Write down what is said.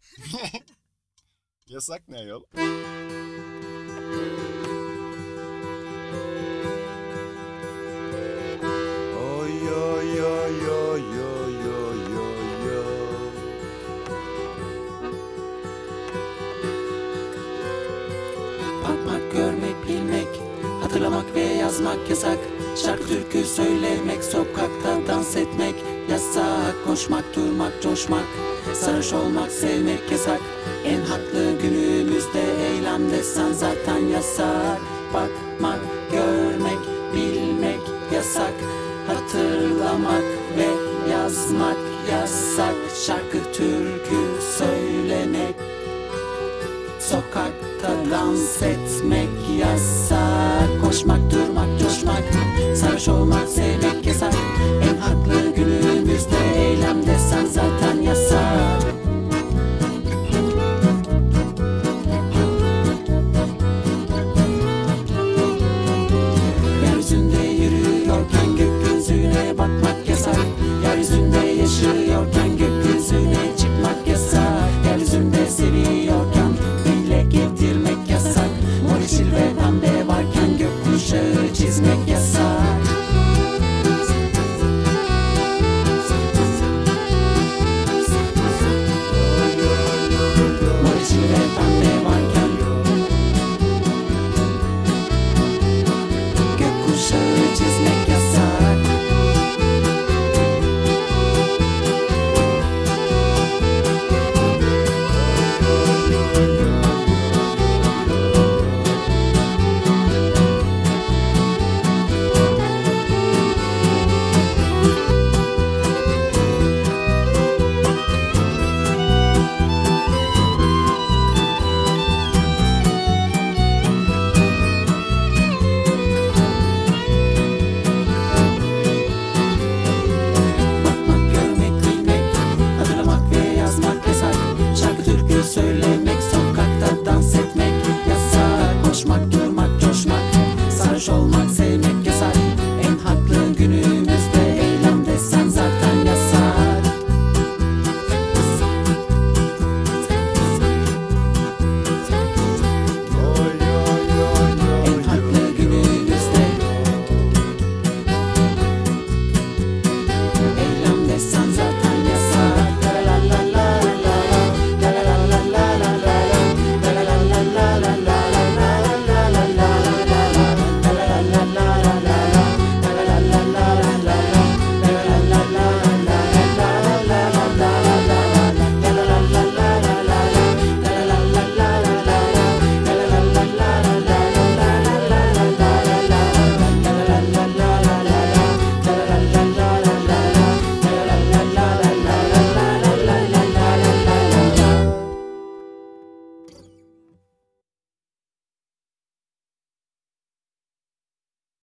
Yasak ne ayol? Oy oy oy oy oy oy oy oy. Bakmak, görmek, bilmek, hatırlamak ve yazmak yasak. Şarkı türkü söylemek, sokakta dans etmek yasak. Koşmak, durmak, coşmak, sarhoş olmak, sevmek yasak. En haklı günümüzde eylem desen zaten yasak. Bakmak, görmek, bilmek yasak. Hatırlamak ve yazmak yasak. Şarkı türkü söylemek Sokakta dans etmek yasak Koşmak, durmak, coşmak Sarhoş olmak, sevmek yasak what, what.